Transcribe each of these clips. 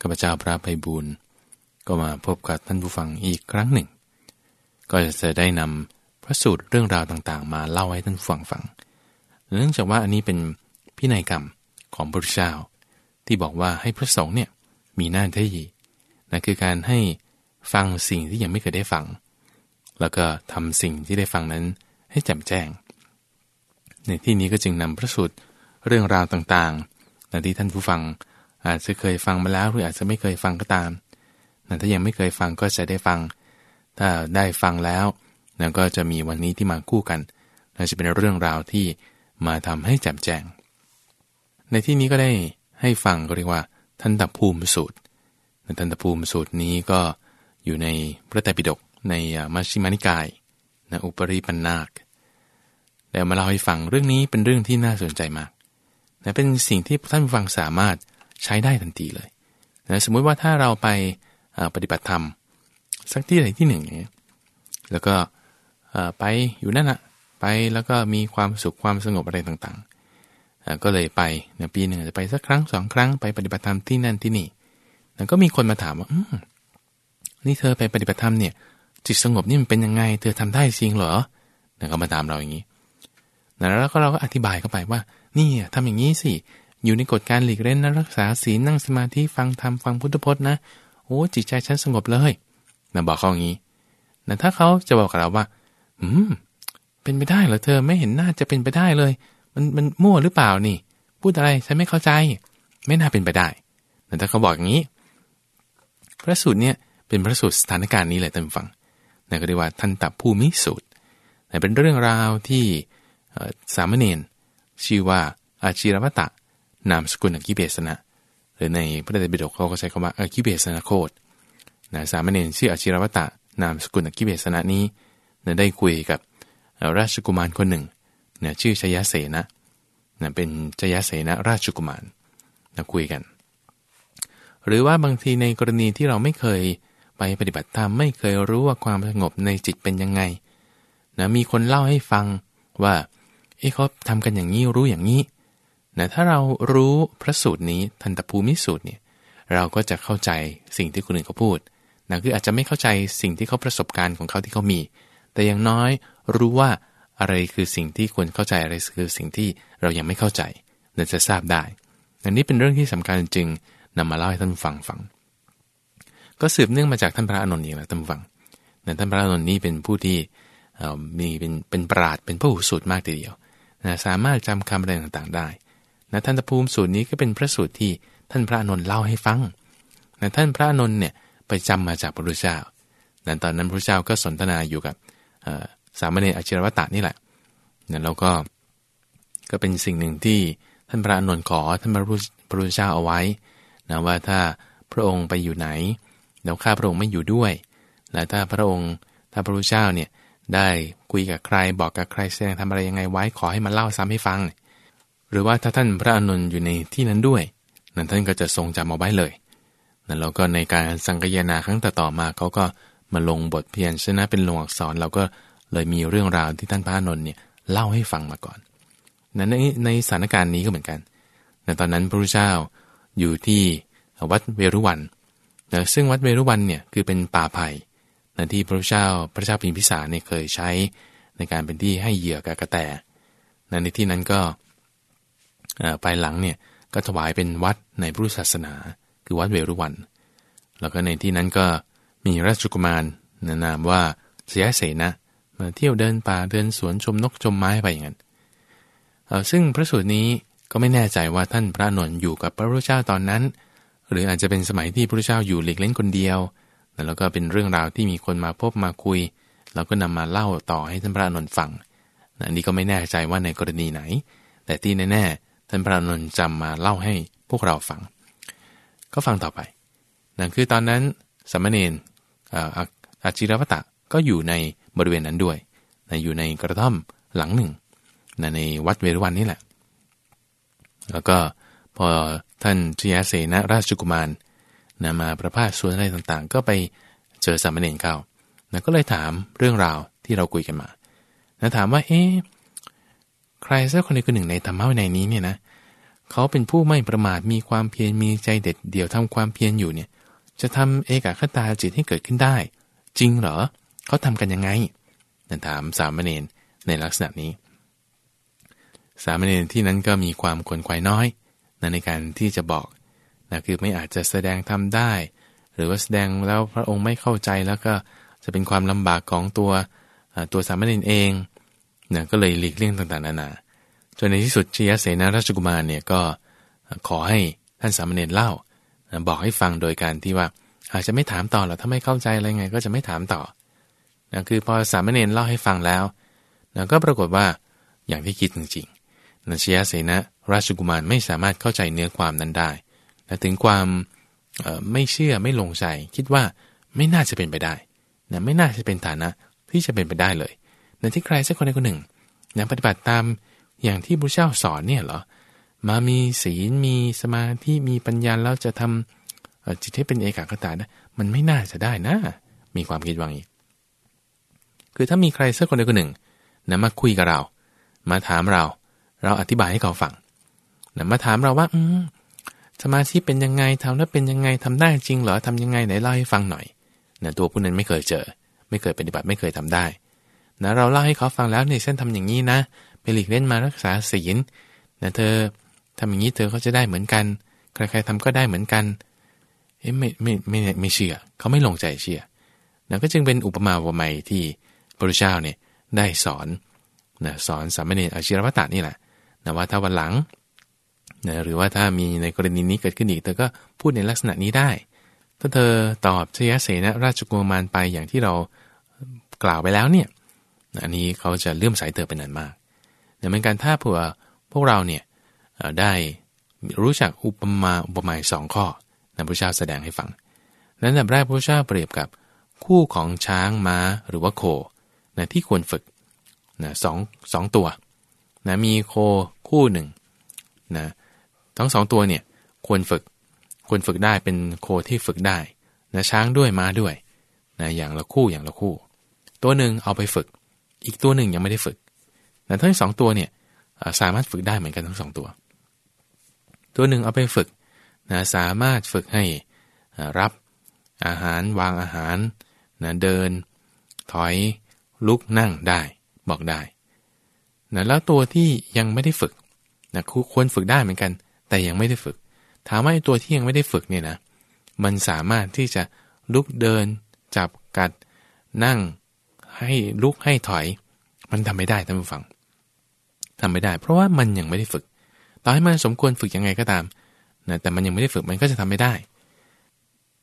ข้าพเจ้าพระไพบูลก็มาพบกับท่านผู้ฟังอีกครั้งหนึ่ง ก็จะได้นำพระสูตรเรื่องราวต่างๆ มาเล่าให้ท่านฟังฟัง เนื่องจากว่าอันนี้เป็นพินัยกรรมของพระพุทธเจ้า ที่บอกว่าให้พระสงฆ์เนี่ยมีหน้าที่นั่นคือการให้ฟังสิ่งที่ยังไม่เคยได้ฟัง แล้วก็ทำสิ่งที่ได้ฟังนั้นให้แจ่มแจ้ง ในที่นี้ก็จึงนำพระสูตรเรื่องราวต่างๆในที่ท่านผู้ฟัง อาจจะเคยฟังมาแล้วหรืออาจจะไม่เคยฟังก็ตามนะถ้ายังไม่เคยฟังก็จะได้ฟัง ถ้าได้ฟังแล้วนะก็จะมีวันนี้ที่มาคู่กันน่าจะเป็นเรื่องราวที่มาทำให้แจ่มแจ้ง ในที่นี้ก็ได้ให้ฟังก็เรียกว่าทันตภูมิสูตรทันตภูมิสูตรนี้ก็อยู่ในพระไตรปิฎกในมัชฌิมานิกายนะอุปริปันนาคแต่มาเล่าให้ฟังเรื่องนี้เป็นเรื่องที่น่าสนใจมากนะเป็นสิ่งที่ท่านฟังสามารถ ใช้ได้ทันทีเลยนะสมมุติว่าถ้าเราไปปฏิบัติธรรม สักที่ใดที่หนึ่งเนี่ยแล้วก็ไปอยู่นั่นอะไปแล้วก็มีความสุขความสงบอะไรต่างๆ ก็เลยไปนปีหนึ่งจะไปสักครั้งสองครั้งไปปฏิบัติธรรมที่นั่นที่นี่แล้วก็มีคนมาถามว่าอืนี่เธอไปปฏิบัติธรรมเนี่ย จิตสงบนี่มันเป็นยังไง เธอทำได้จริงเหรอแล้วก็มาถามเราอย่างนี้แล้วก็เราก็อธิบายเข้าไปว่า นี่ทำอย่างนี้สิ อยู่ในกฎการหลีกเล่นนะรักษาศีลนั่งสมาธิฟังธรรมฟังพุทธพจน์นะโอ้จิตใจฉันสงบเลยนะบอกเขาอย่างนี้นะถ้าเขาจะบอกกับเราว่า อืม เป็นไปได้เหรอเธอไม่เห็นน่าจะเป็นไปได้เลย มันมันมั่วหรือเปล่านี่ พูดอะไรฉันไม่เข้าใจ ไม่น่าเป็นไปได้แต่ถ้าเขาบอกอย่างนี้ พระสูตรเนี่ยเป็นพระสูตรสถานการณ์นี้แหละท่านฟังนั่นก็เรียกว่าทันตัภูมิสูตรแต่เป็นเรื่องราวที่สามเณรชื่อว่าอาชีรวตะ นามสกุลอกิเบสนะ หรือในพระไตรปิฎกเขาก็ใช้คำว่าอกิเบสนะโคดนะสามเณรชื่ออาชิรวัตะนามสกุลอกิเบสนะนี้นะได้คุยกับราชกุมารคนหนึ่งนะชื่อชยเสนะนะเป็นชยเสนะราชกุมารนะคุยกัน หรือว่าบางทีในกรณีที่เราไม่เคยไปปฏิบัติธรรมไม่เคยรู้ว่าความสงบในจิตเป็นยังไงนะมีคนเล่าให้ฟังว่าเอ้เขาทำกันอย่างนี้รู้อย่างนี้ นะถ้าเรารู้พระสูตรนี้ทันตภูมิสูตรเนี่ยเราก็จะเข้าใจสิ่งที่คนอื่นเขาพูดนะคืออาจจะไม่เข้าใจสิ่งที่เขาประสบการณ์ของเขาที่เขามี แต่อย่างน้อยรู้ว่าอะไรคือสิ่งที่ควรเข้าใจอะไรคือสิ่งที่เรายังไม่เข้าใจเราจะทราบได้อันนี้เป็นเรื่องที่สำคัญจึงนำมาเล่าให้ท่านฟังฟัง ก็สืบเนื่องมาจากท่านพระอนุนเองแหละท่านฟังนะท่านพระอนุนนี้เป็นผู้ที่มีเป็นเป็นปราดเป็นผู้สูตรมากทีเดียวนะสามารถจำคำอะไรต่างๆได้ นะท่านตภูมิสูตรนี้ก็เป็นพระสูตรที่ท่านพระนนท์เล่าให้ฟังนะท่านพระนนท์เนี่ยไปจำมาจากพระพุทธเจ้านะตอนนั้นพระเจ้าก็สนทนาอยู่กับสามเณรอชิรวัตะนี่แหละนะแล้วก็ก็เป็นสิ่งหนึ่งที่ท่านพระนนท์ขอท่านพระพุทธเจ้าเอาไว้นะว่าถ้าพระองค์ไปอยู่ไหนแล้วข้าพระองค์ไม่อยู่ด้วยและถ้าพระองค์ถ้าพระพุทธเจ้าเนี่ยได้คุยกับใครบอกกับใครแสดงทำอะไรยังไงไว้ขอให้มาเล่าซ้ำให้ฟัง รือว่าถ้าท่านพระอนุนอยู่ในที่นั้นด้วย นั้นท่านก็จะทรงจำเอาไว้เลยนั้นเราก็ในการสังกยนาครั้งต่อมาเขาก็มาลงบทเพียนชนะเป็นลงอักษรเราก็เลยมีเรื่องราวที่ท่านพระอนุนเนี่ยเล่าให้ฟังมาก่อนนั้นในในสถานการณ์นี้ก็เหมือนกันในตอนนั้นพระพุทธเจ้าอยู่ที่วัดเวรุวันนะซึ่งวัดเวรุวันเนี่ยคือเป็นป่าไผ่นะที่พระพุทธเจ้าพระเจ้าพิมพิสารเนี่ยเคยใช้ในการเป็นที่ให้เหยื่อกากระแตนะในที่นั้นก็ ภายหลังเนี่ยก็ถวายเป็นวัดในพุทธศาสนา คือวัดเวรุวัน แล้วก็ในที่นั้นก็มีราชกุมารนามว่าเสียเสนะมาเที่ยวเดินป่าเดินสวนชมนกชมไม้ไปอย่างนั้นซึ่งพระสูตรนี้ก็ไม่แน่ใจว่าท่านพระนนท์อยู่กับพระพุทธเจ้าตอนนั้น หรืออาจจะเป็นสมัยที่พระพุทธเจ้าอยู่หลีกเล่นคนเดียว แล้วก็เป็นเรื่องราวที่มีคนมาพบมาคุยเราก็นำมาเล่าต่อให้ท่านพระนนท์ฟังอันนี้ก็ไม่แน่ใจว่าในกรณีไหน แต่ที่แน่ ท่านพระนนท์จำมาเล่าให้พวกเราฟัง ก็ฟังต่อไปนั่นคือตอนนั้นสมณเณรอาจิรวัตะก็อยู่ในบริเวณนั้นด้วยนะอยู่ในกระท่อมหลังหนึ่งนะในวัดเวรุวันนี่แหละ แล้วก็พอท่านชยเสนราชกุมารนะมาประพาสส่วนอะไรต่างๆ ก็ไปเจอสามเณรเข้านะก็เลยถามเรื่องราวที่เราคุยกันมานะถามว่า เอ๊ะ ใครสักคนใดคนหนึ่งในธรรมะวินัยนี้เนี่ยนะเขาเป็นผู้ไม่ประมาทมีความเพียรมีใจเด็ดเดี่ยวทำความเพียรอยู่เนี่ย จะทำเอกคตาจิตให้เกิดขึ้นได้ จริงเหรอเขาทำกันยังไงนั่นถามสามเณรในลักษณะนี้ สามเณรที่นั้นก็มีความขวนขวายน้อยในการที่จะบอกนะคือไม่อาจจะแสดงทำได้ หรือว่าแสดงแล้วพระองค์ไม่เข้าใจแล้วก็จะเป็นความลำบากของตัวตัวสามเณรเอง นะก็เลยหลีกเลี่ยงต่างๆนานาจนในที่สุดชยเสนาราชกุมารเนี่ยก็ขอให้ท่านสามเณรเล่าบอกให้ฟังโดยการที่ว่าอาจจะไม่ถามต่อหรอกถ้าไม่เข้าใจอะไรไง ก็จะไม่ถามต่อนะคือพอสามเณรเล่าให้ฟังแล้วนะก็ปรากฏว่าอย่างที่คิดจริงๆนัชยเสนาราชกุมารไม่สามารถเข้าใจเนื้อความนั้นได้และถึงความไม่เชื่อไม่ลงใจ คิดว่าไม่น่าจะเป็นไปได้นะไม่น่าจะเป็นฐานะที่จะเป็นไปได้เลย ในที่ใครสักคนใดคนหนึ่งนะปฏิบัติตามอย่างที่พระเจ้าสอนเนี่ยเหรอมามีศีลมีสมาธิมีปัญญาแล้วจะทำจิตให้เป็นเอกคตานะมันไม่น่าจะได้นะ มีความคิดว่างี้ คือถ้ามีใครสักคนใดคนหนึ่งนะมาคุยกับเรา มาถามเรา เราอธิบายให้เขาฟังนะมาถามเราว่า อืมสมาธิเป็นยังไงทำแล้วเป็นยังไงทำได้จริงเหรอทำยังไงไหนเล่าให้ฟังหน่อยนะตัวผู้นั้นไม่เคยเจอ ไม่เคยปฏิบัติไม่เคยทำได้ นะเราเล่าให้เขาฟังแล้วเนี่ยเส้นทำอย่างนี้นะไปหลีกเล่นมารักษาศีลนะเธอทำอย่างนี้เธอก็จะได้เหมือนกัน ใครๆทำก็ได้เหมือนกันเอ๊ะไม่ไม่ไม่ไม่เชื่อ เขาไม่ลงใจเชื่อนะก็จึงเป็นอุปมาอุปไมยที่พระพุทธเจ้าเนี่ยได้สอนนะสอนสามเณรอาชิรวัตตนี่แหละนะว่าถ้าวันหลังนะหรือว่าถ้ามีในกรณีนี้เกิดขึ้นอีกเธอก็พูดในลักษณะนี้ได้ ถ้าเธอตอบชยเสนราชกุมารไปอย่างที่เรากล่าวไปแล้วเนี่ย อันนี้เขาจะเลื่อมใสเธอเป็นนันมากแต่เหมือนกันถ้าเผื่อพวกเราเนี่ยได้รู้จักอุปมาอุปไมยสองข้อนะพระเจ้าแสดงให้ฟัง นั้นแบบแรกพระเจ้าเปรียบกับคู่ของช้างม้าหรือว่าโคนะที่ควรฝึกนะสองสองตัวนะมีโคคู่หนึ่งนะทั้งสองตัวเนี่ยควรฝึกควรฝึกได้เป็นโคที่ฝึกได้นะช้างด้วยม้าด้วยนะอย่างละคู่อย่างละคู่ ตัวหนึ่งเอาไปฝึก อีกตัวหนึ่งยังไม่ได้ฝึกแต่ทั้งสองตัวเนี่ยสามารถฝึกได้เหมือนกันทั้งสองตัว ตัวหนึ่งเอาไปฝึกนะสามารถฝึกให้รับอาหารวางอาหารนะเดิน ถอย ลุกนั่งได้บอกได้นะแล้วตัวที่ยังไม่ได้ฝึกนะควรฝึกได้เหมือนกัน แต่ยังไม่ได้ฝึก ถามว่าไอ้ตัวที่ยังไม่ได้ฝึกเนี่ยนะมันสามารถที่จะลุกเดิน จับกัด นั่ง ให้ลุกให้ถอย มันทำไม่ได้ท่านผู้ฟังทำไม่ได้ เพราะว่ามันยังไม่ได้ฝึก ต่อให้มันสมควรฝึกยังไงก็ตามนะแต่มันยังไม่ได้ฝึกมันก็จะทำไม่ได้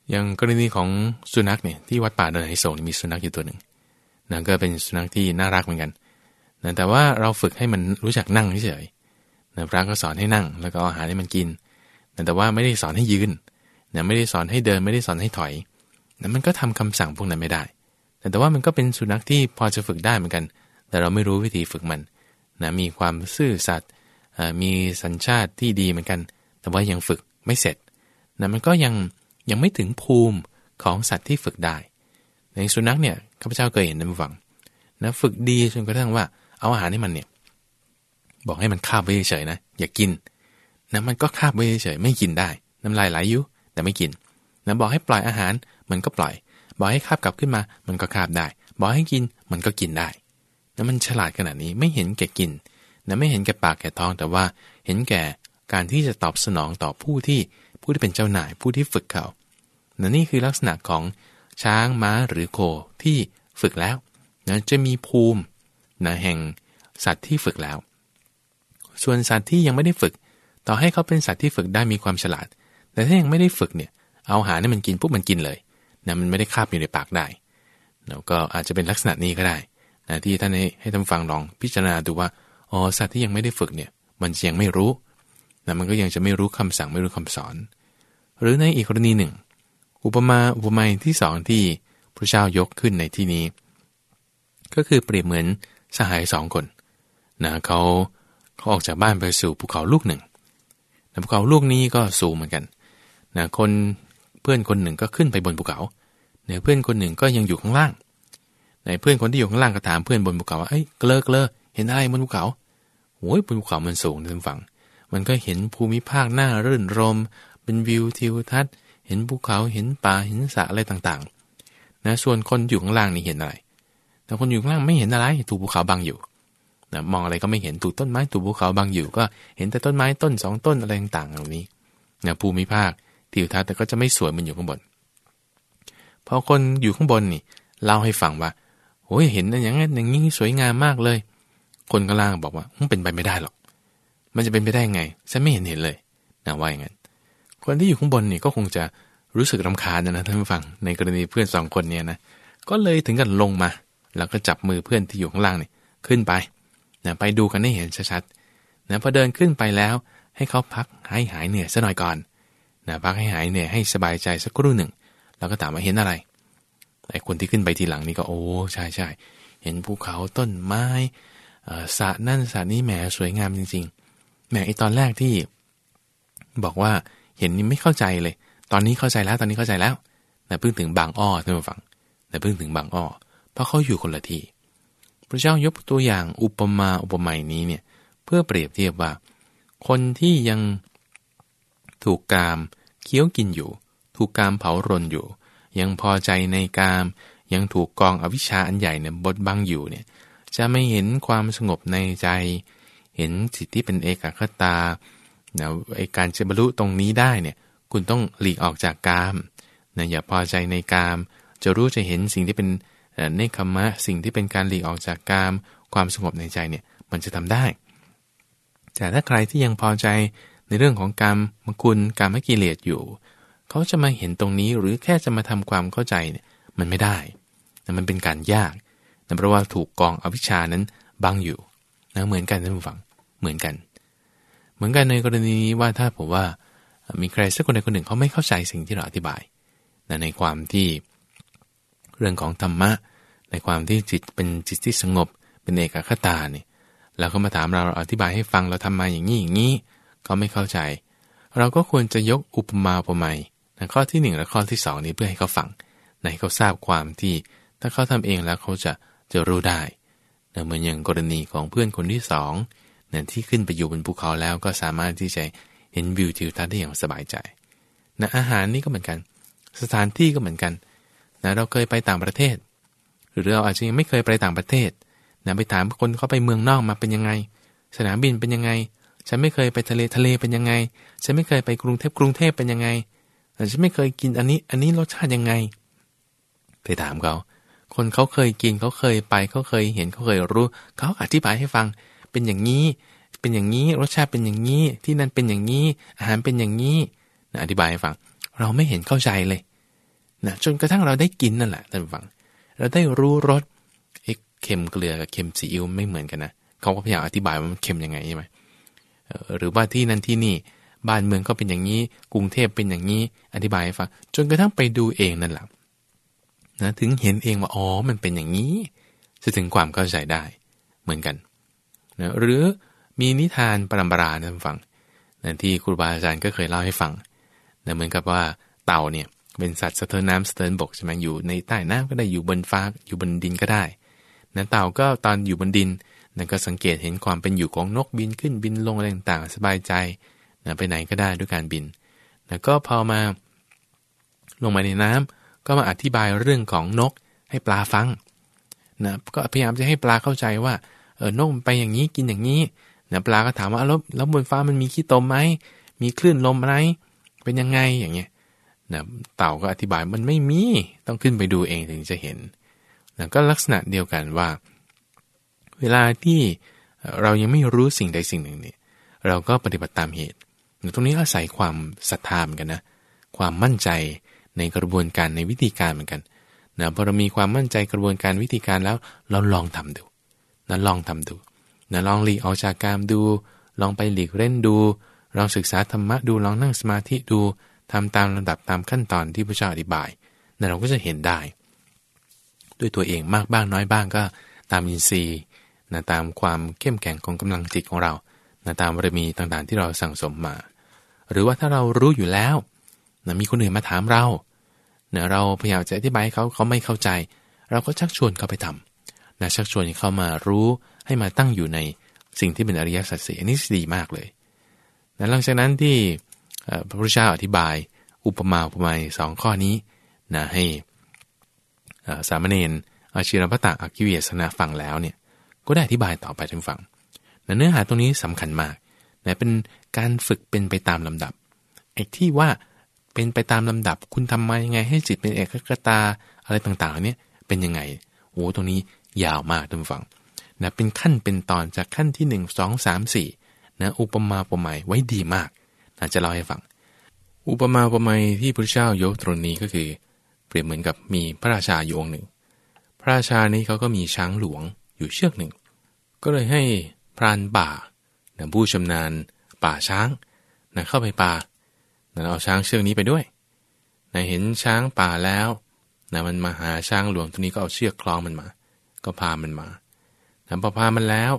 อย่างกรณีของสุนัขเนี่ยที่วัดป่าเดินไฮโซมีสุนัขอยู่ตัวหนึ่งนะก็เป็นสุนัขที่น่ารักเหมือนกันนะแต่ว่าเราฝึกให้มันรู้จักนั่งเฉยนะพระก็สอนให้นั่ง แล้วก็อาหารให้มันกินนะแต่ว่าไม่ได้สอนให้ยืนนะไม่ได้สอนให้เดิน ไม่ได้สอนให้ถอยนะมันก็ทำคำสั่งพวกนั้นไม่ได้ แต่แต่ว่ามันก็เป็นสุนัขที่พอจะฝึกได้เหมือนกัน แต่เราไม่รู้วิธีฝึกมันนะมีความซื่อสัตย์มีสัญชาติที่ดีเหมือนกัน แต่ว่ายังฝึกไม่เสร็จนะมันก็ยังยังไม่ถึงภูมิของสัตว์ที่ฝึกได้ ในสุนัขเนี่ยข้าพเจ้าเคยเห็นนะผู้ฟังนะฝึกดีจนกระทั่งว่าเอาอาหารให้มันเนี่ยบอกให้มันคาบไว้เฉยนะอย่ากินนะมันก็คาบไว้เฉยไม่กินได้ น้ำลายไหลอยู่แต่ไม่กินนะบอกให้ปล่อยอาหารมันก็ปล่อย บอกให้คาบกลับขึ้นมา มันก็คาบได้ บอกให้กินมันก็กินได้นะมันฉลาดขนาดนี้ไม่เห็นแก่กินนะไม่เห็นแก่ปากแก่ท้อง แต่ว่าเห็นแก่การที่จะตอบสนองต่อผู้ที่ผู้ที่เป็นเจ้านายผู้ที่ฝึกเขานะนี่คือลักษณะของช้างม้าหรือโคที่ฝึกแล้วนะจะมีภูมินะแห่งสัตว์ที่ฝึกแล้ว ส่วนสัตว์ที่ยังไม่ได้ฝึก ต่อให้เขาเป็นสัตว์ที่ฝึกได้มีความฉลาด แต่ถ้ายังไม่ได้ฝึกเนี่ย เอาอาหารให้มันกินปุ๊บมันกินเลย นะมันไม่ได้คาบอยู่ในปากได้แล้วก็อาจจะเป็นลักษณะนี้ก็ได้นะที่ท่านให้ให้ท่านฟังลองพิจารณาดูว่าอ๋อสัตว์ที่ยังไม่ได้ฝึกเนี่ย มันยังไม่รู้นะมันก็ยังจะไม่รู้คำสั่งไม่รู้คำสอน หรือในอีกกรณีหนึ่ง อุปมาอุปไมยที่สองที่พระเจ้ายกขึ้นในที่นี้ ก็คือเปรียบเหมือนสหายสองคนนะเขาเขาออกจากบ้านไปสู่ภูเขาลูกหนึ่งนะภูเขาลูกนี้ก็สูงเหมือนกันนะคน เพื่อนคนหนึ่งก็ขึ้นไปบนภูเขาเนี่ยเพื่อนคนหนึ่งก็ยังอยู่ข้างล่างในเพื่อนคนที่อยู่ข้างล่างก็ถามเพื่อนบนภูเขาว่าเอ้ยเกลอเกลอเห็นอะไรบนภูเขาโอ้ยบนภูเขามันสูงท่านฟัง มันก็เห็นภูมิภาคหน้ารื่นรม เป็นวิวทิวทัศน์ เห็นภูเขาเห็นป่าเห็นสระอะไรต่างๆ นะส่วนคนอยู่ข้างล่างนี่เห็นอะไร แต่คนอยู่ข้างล่างไม่เห็นอะไรถูกภูเขาบังอยู่นะมองอะไรก็ไม่เห็นถูกต้นไม้ถูกภูเขาบังอยู่ก็เห็นแต่ต้นไม้ต้นสองต้นอะไรต่างๆเหล่านี้นะภูมิภาค ทิวทัศน์แต่ก็จะไม่สวยมันอยู่ข้างบนพอคนอยู่ข้างบนนี่เล่าให้ฟังว่าโอ้ยเห็นอย่างนั้นอย่างนี้สวยงามมากเลย คนข้างล่างบอกว่ามันเป็นไปไม่ได้หรอก มันจะเป็นไปได้ไงฉันไม่เห็นเห็นเลยนะว่าอย่างนั้นคนที่อยู่ข้างบนนี่ก็คงจะรู้สึกรำคาญนะท่านผู้ฟังในกรณีเพื่อนสองคนเนี่ยนะก็เลยถึงกันลงมา แล้วก็จับมือเพื่อนที่อยู่ข้างล่างนี่ขึ้นไปนะไปดูกันให้เห็นชัดๆนะพอเดินขึ้นไปแล้ว ให้เขาพักให้หายเหนื่อยสัหน่อยก่อน นะพักให้หายเนื่ยให้สบายใจสักครู่หนึ่ง แล้วก็ถามว่าเห็นอะไรไอ้คนที่ขึ้นไปทีหลังนี่ก็โอ้ใช่ใช่เห็นภูเขาต้นไม้สระนั่นสระนี้แหมสวยงามจริงๆแหมไอตอนแรกที่บอกว่าเห็นนี่ไม่เข้าใจเลย ตอนนี้เข้าใจแล้วตอนนี้เข้าใจแล้วแต่เพิ่งถึงบางอ้อท่านผู้ฟังแต่เพิ่งถึงบางอ้อเพราะเขาอยู่คนละที่พระเจ้ายกตัวอย่างอุปมาอุปไมยนี้เนี่ยเพื่อเปรียบเทียบว่า คนที่ยัง ถูกกาม เคี้ยวกินอยู่ ถูกกามเผารนอยู่ ยังพอใจในกาม ยังถูกกองอวิชชาอันใหญ่เนี่ยบดบังอยู่เนี่ยจะไม่เห็นความสงบในใจ เห็นสิทธิเป็นเอกคตานะไอการจะบรรลุตรงนี้ได้เนี่ยคุณต้องหลีกออกจากกามนะอย่าพอใจในกาม จะรู้จะเห็นสิ่งที่เป็นเนคขมะสิ่งที่เป็นการหลีกออกจากกาม ความสงบในใจเนี่ยมันจะทำได้ แต่ถ้าใครที่ยังพอใจ ในเรื่องของกรรมมคุณกรรมกิเลสอยู่ เขาจะมาเห็นตรงนี้หรือแค่จะมาทำความเข้าใจเนี่ยมันไม่ได้แต่มันเป็นการยากเพราะว่าถูกกองอวิชานั้นบังอยู่นะเหมือนกันท่านผู้ฟังเหมือนกัน เหมือนกันในกรณีนี้ว่าถ้าผมว่ามีใครสักคนใดคนหนึ่งเขาไม่เข้าใจสิ่งที่เราอธิบายนะในความที่เรื่องของธรรมะ ในความที่จิตเป็นจิตที่สงบ เป็นเอกคตาเนี่ยเราก็มาถามเราเราอธิบายให้ฟังเราทำมาอย่างนี้อย่างนี้ เขาไม่เข้าใจ เราก็ควรจะยกอุปมาอุปไมยข้อที่ 1 และข้อที่ 2 นี้เพื่อให้เขาฟังให้เขาทราบความที่ถ้าเขาทำเองแล้วเขาจะจะรู้ได้เหมือนอย่างกรณีของเพื่อนคนที่สองนี่ยที่ขึ้นไปอยู่บนภูเขาแล้วก็สามารถที่จะเห็นวิวทิวทัศน์ได้อย่างสบายใจนะอาหารนี่ก็เหมือนกัน สถานที่ก็เหมือนกันนะเราเคยไปต่างประเทศ หรือเราอาจจะยังไม่เคยไปต่างประเทศนะไปถามคนเขาไปเมืองนอกมาเป็นยังไง สนามบินเป็นยังไง ฉันไม่เคยไปทะเลทะเลเป็นยังไง ฉันไม่เคยไปกรุงเทพกรุงเทพเป็นยังไงแต่ฉันไม่เคยกินอันนี้ อันนี้รสชาติยังไงไปถามเขาคนเขาเคยกินเขาเคยไปเขาเคยเห็นเขาเคยรู้เขาอธิบายให้ฟังเป็นอย่างนี้ เป็นอย่างนี้รสชาติเป็นอย่างนี้ ที่นั่นเป็นอย่างนี้ อาหารเป็นอย่างนี้นะอธิบายให้ฟัง เราไม่เห็นเข้าใจเลยนะจนกระทั่งเราได้กินนั่นแหละท่านฟัง เราได้รู้รสเค็มเกลือกับเค็มซีอิ๊วไม่เหมือนกันนะเขาก็พยายามอธิบายว่ามันเค็มยังไงใช่ไหม หรือว่าที่นั่นที่นี่ บ้านเมืองก็เป็นอย่างนี้ กรุงเทพเป็นอย่างนี้ อธิบายให้ฟัง จนกระทั่งไปดูเองนั่นแหละนะถึงเห็นเองว่าอ๋อ มันเป็นอย่างนี้ จะถึงความเข้าใจได้ เหมือนกันนะหรือมีนิทานปรำปรานะท่าฟังนะที่ครูบาอาจารย์ก็เคยเล่าให้ฟังนะเหมือนกับว่าเต่าเนี่ยเป็นสัตว์สะเทินน้ำสะเทินบกใช่ไหมอยู่ในใต้น้ำก็ได้อยู่บนฟ้าอยู่บนดินก็ได้นะเต่าก็ตอนอยู่บนดิน นั่นก็สังเกตเห็นความเป็นอยู่ของนกบินขึ้นบินลงอะไรต่างๆสบายใจนะไปไหนก็ได้ด้วยการบินแล้วก็พอมาลงมาในน้ำก็มาอธิบายเรื่องของนกให้ปลาฟังนะก็พยายามจะให้ปลาเข้าใจว่าเออนกไปอย่างนี้กินอย่างนี้นะปลาก็ถามว่าแล้วแล้วบนฟ้ามันมีขี้ตมไหมมีคลื่นลมอะไรเป็นยังไงอย่างเงี้ยนะเต่าก็อธิบายมันไม่มีต้องขึ้นไปดูเองถึงจะเห็นนะก็ลักษณะเดียวกันว่า เวลาที่เรายังไม่รู้สิ่งใดสิ่งหนึ่งเนี่ยเราก็ปฏิบัติตามเหตุ ตรงนี้อาศัยความศรัทธาเหมือนกันนะ ความมั่นใจในกระบวนการในวิธีการเหมือนกันนะพอเรามีความมั่นใจกระบวนการวิธีการแล้วเราลองทำดูนะลองทำดูนะลองหลีกออกจากการดู ลองไปหลีกเล่นดู ลองศึกษาธรรมะดู ลองนั่งสมาธิดูทำตามระดับตามขั้นตอนที่พระเจ้าอธิบายนะเราก็จะเห็นได้ ด้วยตัวเองมากบ้างน้อยบ้างก็ตามอินทรีย์ นะตามความเข้มแข็งของกำลังจิตของเรานะตามบารมีต่างๆที่เราสั่งสมมา หรือว่าถ้าเรารู้อยู่แล้วนะมีคนอื่นมาถามเราเนะเราพยายามจะอธิบายเขาเขาไม่เข้าใจ เราก็ชักชวนเขาไปทำนะชักชวนให้เขามารู้ให้มาตั้งอยู่ในสิ่งที่เป็นอริยสัจสี่อันนี้ดีมากเลยและหลังจากนั้นที่พระพุทธเจ้าอธิบายอุปมาอุปไมยสองข้อนี้นะให้สามเณรอาชีรพตะอาคิเวสนะฟังแล้วเนี่ย ก็ได้อธิบายต่อไปถึงฟังเนื้อหาตรงนี้สำคัญมากนะเป็นการฝึกเป็นไปตามลำดับไอ้ที่ว่าเป็นไปตามลำดับ คุณทำมายังไงให้จิตเป็นเอกคตาอะไรต่างๆเนี่ยเป็นยังไงโอ้ตรงนี้ยาวมากท่านฟังนะเป็นขั้นเป็นตอนจากขั้นที่ 1 2 3 4นะอุปมาอุปไมยไว้ดีมากนะจะเล่าให้ฟัง อุปมาอุปไมยที่พระเจ้ายกตรงนี้ก็คือ เปรียบเหมือนกับมีพระราชาอยู่องค์หนึ่ง พระราชานี้เขาก็มีช้างหลวง อยู่เชือกหนึ่ง ก็เลยให้พรานป่าผู้ชำนาญป่าช้างนะเข้าไปป่านะเอาช้างเชือกนี้ไปด้วยนะเห็นช้างป่าแล้วนะมันมาหาช้างหลวงตัวนี้ก็เอาเชือกคล้องมันมา ก็พามันมานะพอพามันแล้ว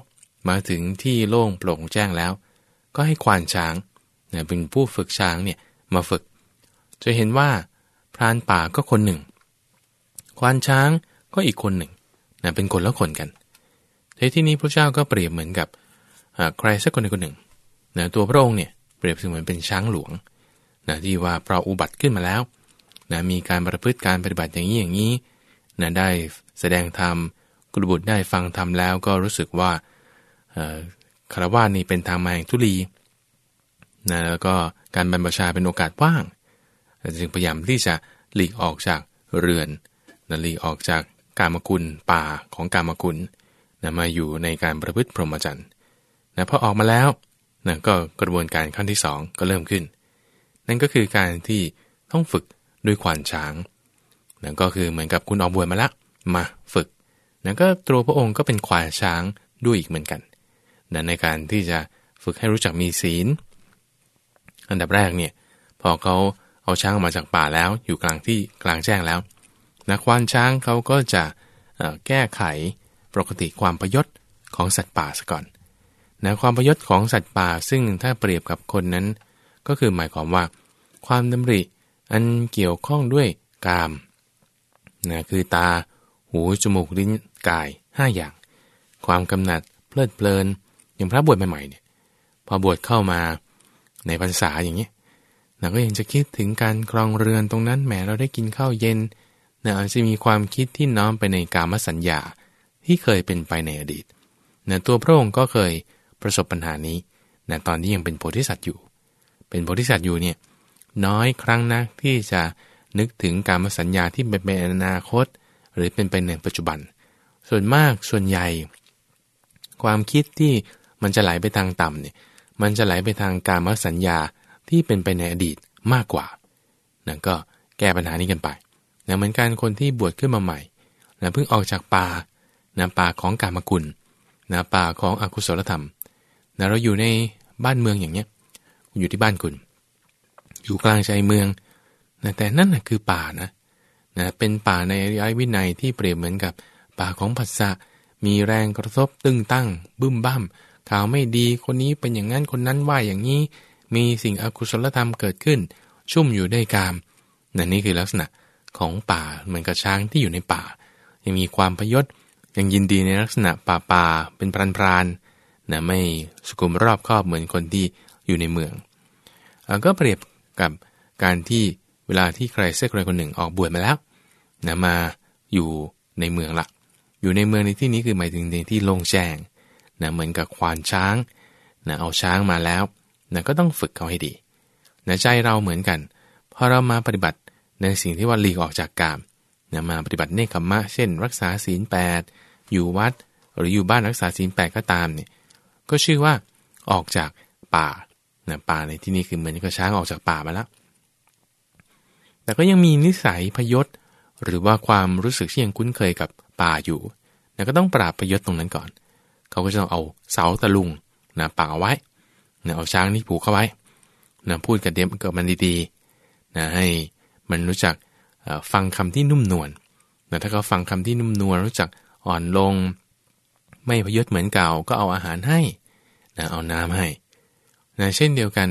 มาถึงที่โล่งโปร่งแจ้งแล้ว ก็ให้ควานช้างนะเป็นผู้ฝึกช้างเนี่ยมาฝึก จะเห็นว่าพรานป่าก็คนหนึ่ง ควานช้างก็อีกคนหนึ่งนะเป็นคนละคนกัน ในที่นี้พระเจ้าก็เปรียบเหมือนกับใครสักคนหนึ่งคนหนึ่งนะตัวพระองค์เนี่ยเปรียบเสมือนเป็นช้างหลวงนะที่ว่าเพราะอุบัติขึ้นมาแล้วนะมีการประพฤติการปฏิบัติอย่างนี้อย่างนี้นะได้แสดงธรรมกุลบุตรได้ฟังธรรมแล้วก็รู้สึกว่าคารวะนี่เป็นทางมาแห่งทุลีนะแล้วก็การบรรพชาเป็นโอกาสว่าง จึงพยายามที่จะหลีกออกจากเรือนนะหลีกออกจากกามกุลป่าของกามกุล นะมาอยู่ในการประพฤติพรหมจรรย์นะพอออกมาแล้วนะก็กระบวนการขั้นที่สองก็เริ่มขึ้น นั่นก็คือการที่ต้องฝึกด้วยขวานช้างนั่นก็คือเหมือนกับคุณออกบวชมาละมาฝึกนั่นก็ตัวพระองค์ก็เป็นขวานช้างด้วยอีกเหมือนกันนั่นในการที่จะฝึกให้รู้จักมีศีล อันดับแรกเนี่ยพอเขาเอาช้างออกมาจากป่าแล้ว อยู่กลางที่กลางแจ้งแล้วนักควานช้างเขาก็จะแก้ไข ปกติความประยศของสัตว์ป่าซะก่อนนะความประยศของสัตว์ป่าซึ่งถ้าเปรียบกับคนนั้น ก็คือหมายความว่า ความดำริอันเกี่ยวข้องด้วยกามนะคือตา หู จมูก ลิ้น กาย 5 อย่าง ความกำหนัด เพลิดเพลิน อย่างพระบวชใหม่ๆเนี่ย พอบวชเข้ามาในพรรษาอย่างนี้นะก็ยังจะคิดถึงการครองเรือนตรงนั้นแหมเราได้กินข้าวเย็นนะอาจจะมีความคิดที่น้อมไปในกามสัญญา ที่เคยเป็นไปในอดีตนะตัวพระองค์ก็เคยประสบปัญหานี้นะตอนที่ยังเป็นโพธิสัตว์อยู่ เป็นโพธิสัตว์อยู่เนี่ยน้อยครั้งนักที่จะนึกถึงการมสัญญาที่เป็นไปในอนาคต หรือเป็นไปในปัจจุบัน ส่วนมากส่วนใหญ่ ความคิดที่มันจะไหลไปทางต่ำเนี่ยมันจะไหลไปทางการมสัญญาที่เป็นไปในอดีตมากกว่านั่นก็แก้ปัญหานี้กันไปนะเหมือนกันคนที่บวชขึ้นมาใหม่นะเพิ่งออกจากป่า นะป่าของกามกุลนะป่าของอกุศลธรรมนะเราอยู่ในบ้านเมืองอย่างเนี้ยอยู่ที่บ้านคุณ อยู่กลางใจเมืองนะแต่นั่นนะคือป่านะนะเป็นป่าในอริยวินัยที่เปรียบเหมือนกับป่าของผัสสะมีแรงกระทบตึงตั้ง บึ้มบ้ามข่าวไม่ดีคนนี้เป็นอย่างนั้นคนนั้นว่าอย่างนี้ มีสิ่งอกุศลธรรมเกิดขึ้น ชุ่มอยู่ด้วยกามนั่นนี่คือลักษณะของป่าเหมือนกับช้างที่อยู่ในป่า ยังมีความพยศ ยังยินดีในลักษณะป่าป่าเป็นพรานพรานนะไม่สุขุมรอบครอบเหมือนคนที่อยู่ในเมืองก็เปรียบกับการที่เวลาที่ใครเสักคนคนหนึ่งออกบวชมาแล้วนะมาอยู่ในเมืองละอยู่ในเมืองในที่นี้คือหมายถึงในที่โล่งแจ้งนะเหมือนกับควานช้างนะเอาช้างมาแล้วนะก็ต้องฝึกเขาให้ดีนะใจเราเหมือนกันพอเรามาปฏิบัติในสิ่งที่ว่าหลีกออกจากกามนะมาปฏิบัติเนคขมะ เช่น รักษาศีลแปด อยู่วัดหรืออยู่บ้านรักษาศีลแปดก็ตามเนี่ยก็ชื่อว่าออกจากป่านะป่าในที่นี้คือเหมือนกับช้างออกจากป่ามาแล้ว แต่ก็ยังมีนิสัยพยศ หรือว่าความรู้สึกที่ยังคุ้นเคยกับป่าอยู่นะก็ต้องปราบพยศตรงนั้นก่อน เขาก็จะต้องเอาเสาตะลุงนะปักเอาไว้นะเอาช้างนี่ผูกเข้าไว้นะพูดกับเด็กกับมันดีๆนะให้มันรู้จักฟังคำที่นุ่มนวลนะถ้าเขาฟังคำที่นุ่มนวลรู้จัก อ่อนลง ไม่พยศเหมือนเก่าก็เอาอาหารให้นะเอาน้ำให้นะเช่นเดียวกัน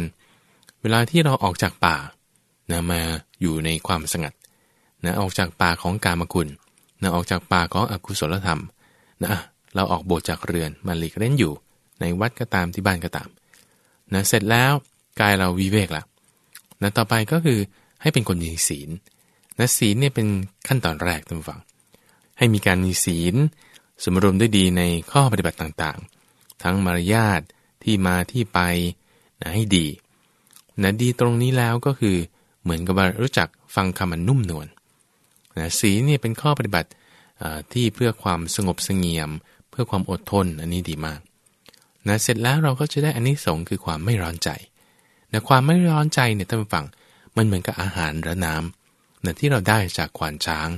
เวลาที่เราออกจากป่านะมาอยู่ในความสงัดนะออกจากป่าของกามกุลนะออกจากป่าของอกุศลธรรมนะเราออกโบสจากเรือนมาหลีกเล่นอยู่ ในวัดก็ตามที่บ้านก็ตามนะเสร็จแล้วกายเราวิเวกละนะต่อไปก็คือให้เป็นคนมีศีลนะศีลเนี่ยเป็นขั้นตอนแรกท่านฟัง ให้มีการมีศีลสมรวมด้วยดีในข้อปฏิบัติต่างๆ ทั้งมารยาทที่มาที่ไปนะให้ดีนะดีตรงนี้แล้วก็คือเหมือนกับว่ารู้จักฟังคำมันนุ่มนวลนะศีลเนี่ยเป็นข้อปฏิบัติที่เพื่อความสงบสงเงียม เพื่อความอดทนอันนี้ดีมากนะเสร็จแล้วเราก็จะได้อันนี้สงคือความไม่ร้อนใจนะความไม่ร้อนใจเนี่ยท่านฟังมันเหมือนกับอาหารและน้ำนะที่เราได้จากควานช้าง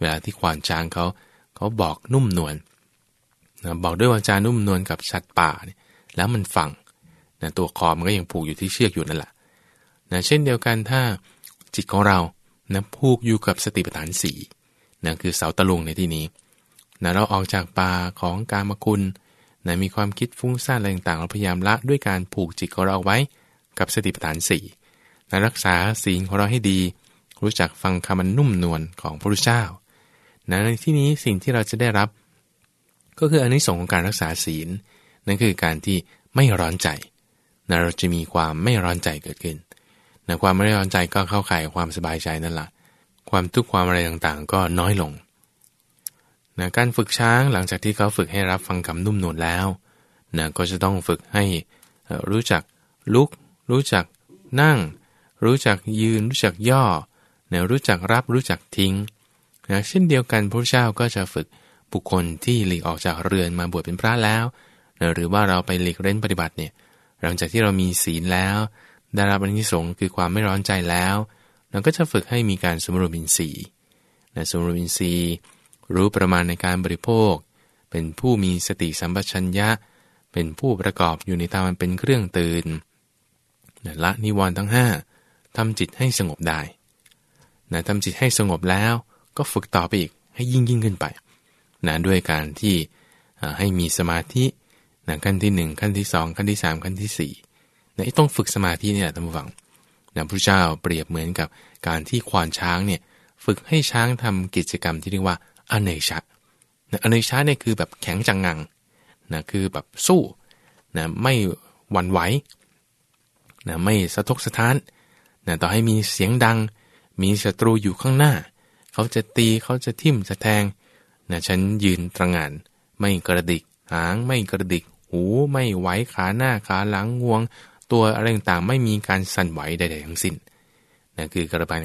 เวลาที่ควานช้างเขาเขาบอกนุ่มนวลนะบอกด้วยวาจานุ่มนวลกับสัตว์ป่าเนี่ยแล้วมันฟังนะตัวคอมันก็ยังผูกอยู่ที่เชือกอยู่นั่นแหละนะเช่นเดียวกันถ้าจิตของเรานะผูกอยู่กับสติปัฏฐานสี่นะคือเสาตะลุงในที่นี้นะเราออกจากป่าของกามคุณนะมีความคิดฟุ้งซ่านอะไรต่างๆเราพยายามละด้วยการผูกจิตของเราไว้กับสติปัฏฐานสี่นะรักษาศีลของเราให้ดี รู้จักฟังคำมันนุ่มนวลของพระพุทธเจ้า นะในที่นี้สิ่งที่เราจะได้รับ ก็คืออันนี้ส่งของการรักษาศีล นั่นคือการที่ไม่ร้อนใจนะเราจะมีความไม่ร้อนใจเกิดขึ้นนะความไม่ร้อนใจก็เข้าข่ายความสบายใจนั่นแหละความทุกข์ความอะไรต่างๆ ก็น้อยลงนะการฝึกช้างหลังจากที่เขาฝึกให้รับฟังคำนุ่มนวลแล้วนะก็จะต้องฝึกให้รู้จักลุก รู้จักนั่ง รู้จักยืน รู้จักย่อนะรู้จักรับรู้จักทิ้ง นะเช่นเดียวกันพระเจ้าก็จะฝึกบุคคลที่หลีกออกจากเรือนมาบวชเป็นพระแล้วนะหรือว่าเราไปหลีกเล่นปฏิบัติเนี่ยหลังจากที่เรามีศีลแล้ว ได้รับอนิสงส์คือความไม่ร้อนใจแล้วเราก็จะฝึกให้มีการสมรวมอินทรีย์นะสมรวมอินทรีย์ รู้ประมาณในการบริโภค เป็นผู้มีสติสัมปชัญญะ เป็นผู้ประกอบอยู่ในตามันเป็นเครื่องตื่นนะละนิวรณ์ทั้ง 5ทำจิตให้สงบได้นะทำจิตให้สงบแล้ว ก็ฝึกต่อไปอีกให้ยิ่งยิ่งขึ้นไปนะด้วยการที่ให้มีสมาธินะขั้นที่ 1 ขั้นที่ 2 ขั้นที่ 3 ขั้นที่4นะต้องฝึกสมาธินี่ยท่านผู้ฟังนะพระเจ้าเปรียบเหมือนกับการที่ควานช้างเนี่ยฝึกให้ช้างทำกิจกรรมที่เรียกว่าอเนชะนะอเนชะเนี่ยคือแบบแข็งจังงังนะคือแบบสู้นะไม่หวั่นไหวนะไม่สะทกสะท้านนะต่อให้มีเสียงดัง มีศัตรูอยู่ข้างหน้า เขาจะตีเขาจะทิ่มจะแทงนะฉันยืนตระงาน ไม่กระดิก หางไม่กระดิก หูไม่ไหวขาหน้าขาหลังงวง ตัวอะไรต่างๆไม่มีการสั่นไหวใดๆทั้งสิ้นนะคือกระบวน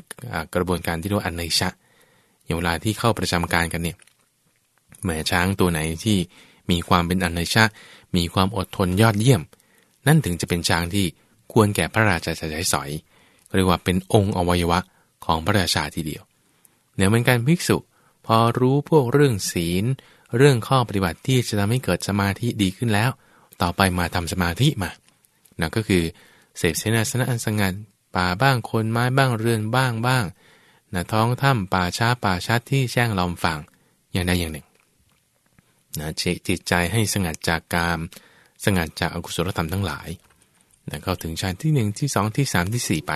กระบวนการที่เรียกว่าอเนชะอย่างเวลาที่เข้าประจำการกันเนี่ยแม่ช้างตัวไหนที่มีความเป็นอันัยชามีความอดทนยอดเยี่ยม นั่นถึงจะเป็นช้างที่ควรแก่พระราชาจะใช้สอย เรียกว่าเป็นองค์อวัยวะของพระราชาทีเดียว เนี่ยเหมือนกันภิกษุ พอรู้พวกเรื่องศีล เรื่องข้อปฏิบัติที่จะทำให้เกิดสมาธิดีขึ้นแล้ว ต่อไปมาทำสมาธิมานั่นก็คือเสพเสนาสนะอันสงัดป่าบ้างคนไม้บ้างเรือนบ้างบ้างนะท้องถ้ำป่าช้าป่าชัดที่แจ้งลอมฟังอย่างใดอย่างหนึ่งนะจิตใจให้สงัดจากกาม สงัดจากอกุศลธรรมทั้งหลายนะเข้าถึงชั้นที่ 1 ที่ 2 ที่ 3 ที่ 4 ไป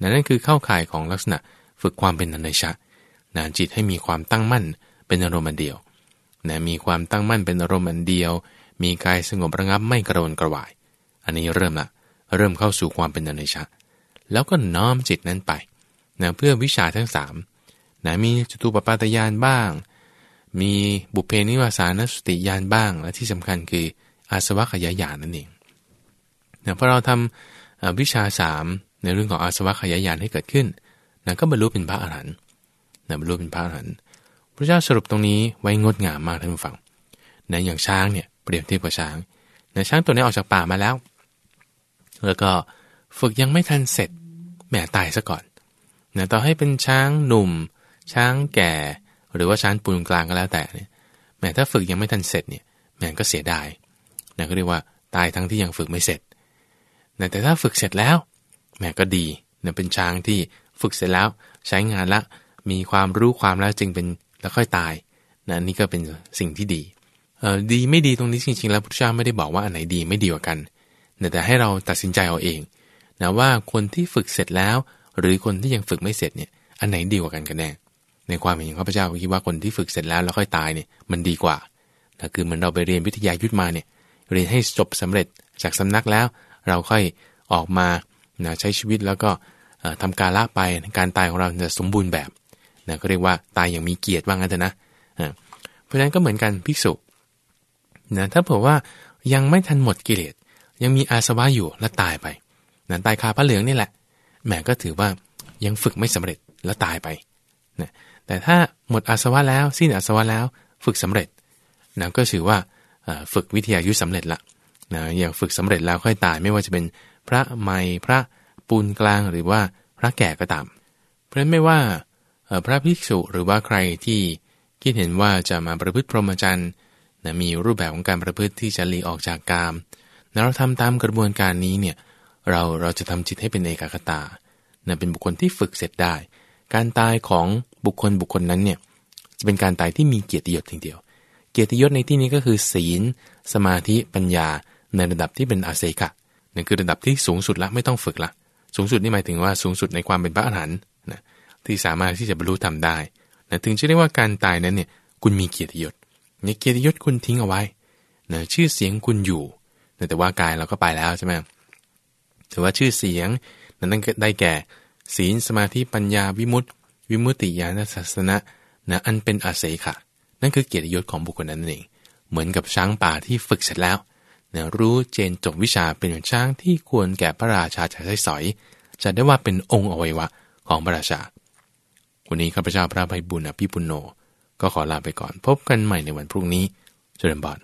นะนั่นคือเข้าข่ายของลักษณะฝึกความเป็นอนัยชะ นะจิตให้มีความตั้งมั่นเป็นอารมณ์อันเดียวนะมีความตั้งมั่นเป็นอารมณ์อันเดียว มีกายสงบระงับไม่กระวนกระวาย อันนี้เริ่มละเริ่มเข้าสู่ความเป็นอนัยชะแล้วก็น้อมจิตนั้นไปนะเพื่อวิชาทั้งสามนะมีจตุปปาตยานบ้าง มีบุเพนิวาสานสติยานบ้าง และที่สำคัญคืออาสวะขยายานนั่นเองนะพอเราทำวิชาสามในเรื่องของอาสวะขยายานให้เกิดขึ้นนะก็บรรลุเป็นพระอรหันต์ นะบรรลุเป็นพระอรหันต์พระเจ้าสรุปตรงนี้ไว้งดงามมากท่านผู้ฟังนะอย่างช้างเนี่ยเปรียบเทียบกับช้างนะช้างตัวนี้ออกจากป่ามาแล้ว แล้วก็ฝึกยังไม่ทันเสร็จแหมตายซะก่อนนะต่อให้เป็นช้างหนุ่ม ช้างแก่ หรือว่าช้างปูนกลางก็แล้วแต่เนี่ยแม้ถ้าฝึกยังไม่ทันเสร็จเนี่ยแหมก็เสียดายนะก็เรียกว่าตายทั้งที่ยังฝึกไม่เสร็จนะแต่ถ้าฝึกเสร็จแล้วแหมก็ดีนะเป็นช้างที่ฝึกเสร็จแล้วใช้งานละ มีความรู้ความแล้วจึงเป็นแล้วค่อยตายนะนี่ก็เป็นสิ่งที่ดีเออดีไม่ดีตรงนี้จริงๆ แล้วพระเจ้าไม่ได้บอกว่าอันไหนดีไม่ดีกว่ากัน แต่ให้เราตัดสินใจเอาเองนะว่าคนที่ฝึกเสร็จแล้ว หรือคนที่ยังฝึกไม่เสร็จเนี่ยอันไหนดีกว่ากันกันแน่ในความเห็นของพระเจ้าคิดว่าคนที่ฝึกเสร็จแล้วแล้วค่อยตายเนี่ยมันดีกว่าแต่คือเหมือนเราไปเรียนวิทยายุทธมาเนี่ยเรียนให้จบสำเร็จจากสำนักแล้ว เราค่อยออกมานะใช้ชีวิตแล้วก็ทำการละไปการตายของเราจะสมบูรณ์แบบ นะก็เรียกว่าตายอย่างมีเกียรติว่างั้นเถอะนะเพราะฉะนั้นก็เหมือนกันภิกษุนะถ้าเผื่อว่ายังไม่ทันหมดกิเลสยังมีอาสวะอยู่แล้วตายไปนะตายคาพระเหลืองนี่แหละแหมก็ถือว่ายังฝึกไม่สำเร็จแล้วตายไปนะแต่ถ้าหมดอาสวะแล้วสิ้นอาสวะแล้วฝึกสำเร็จนะก็ถือว่าฝึกวิทยายุทธสำเร็จละนะอย่างฝึกสำเร็จแล้วค่อยตายไม่ว่าจะเป็นพระใหม่พระปูนกลางหรือว่าพระแก่ก็ตาม เพราะฉะนั้นไม่ว่า พระภิกษุหรือว่าใครที่คิดเห็นว่าจะมาประพฤติพรหมจรรย์นะมีรูปแบบของการประพฤติที่จะหลีออกจากกามนะเราทำตามกระบวนการนี้เนี่ยเราเราจะทำจิตให้เป็นเอกคตานะเป็นบุคคลที่ฝึกเสร็จได้ การตายของบุคคลบุคคลนั้นเนี่ยจะเป็นการตายที่มีเกียรติยศทีเดียว เกียรติยศในที่นี้ก็คือศีล สมาธิปัญญาในระดับที่เป็นอาเซกะนั่นคือระดับที่สูงสุดละไม่ต้องฝึกละ สูงสุดนี่หมายถึงว่าสูงสุดในความเป็นพระอรหันต์ ที่สามารถที่จะบรรลุทำได้นะถึงจะเรียกว่าการตายนั้นเนี่ยคุณมีเกียรติยศในเกียรติยศคุณทิ้งเอาไว้นะชื่อเสียงคุณอยู่นะแต่ว่ากายเราก็ไปแล้วใช่ไหมถือว่าชื่อเสียงนั้นได้แก่ ศีลสมาธิปัญญาวิมุตติ วิมุตติญาณศาสนะนะอันเป็นอาเสขะนั่นคือเกียรติยศของบุคคลนั้นเอง เหมือนกับช้างป่าที่ฝึกเสร็จแล้วนะรู้เจนจบวิชาเป็นช้างที่ควรแก่พระราชาจะใช้สอย จะได้ว่าเป็นองค์อวัยวะของพระราชา วันนี้ข้าพเจ้าพระภัยบุญอภิปุโน ก็ขอลาไปก่อน พบกันใหม่ในวันพรุ่งนี้เจริญบาน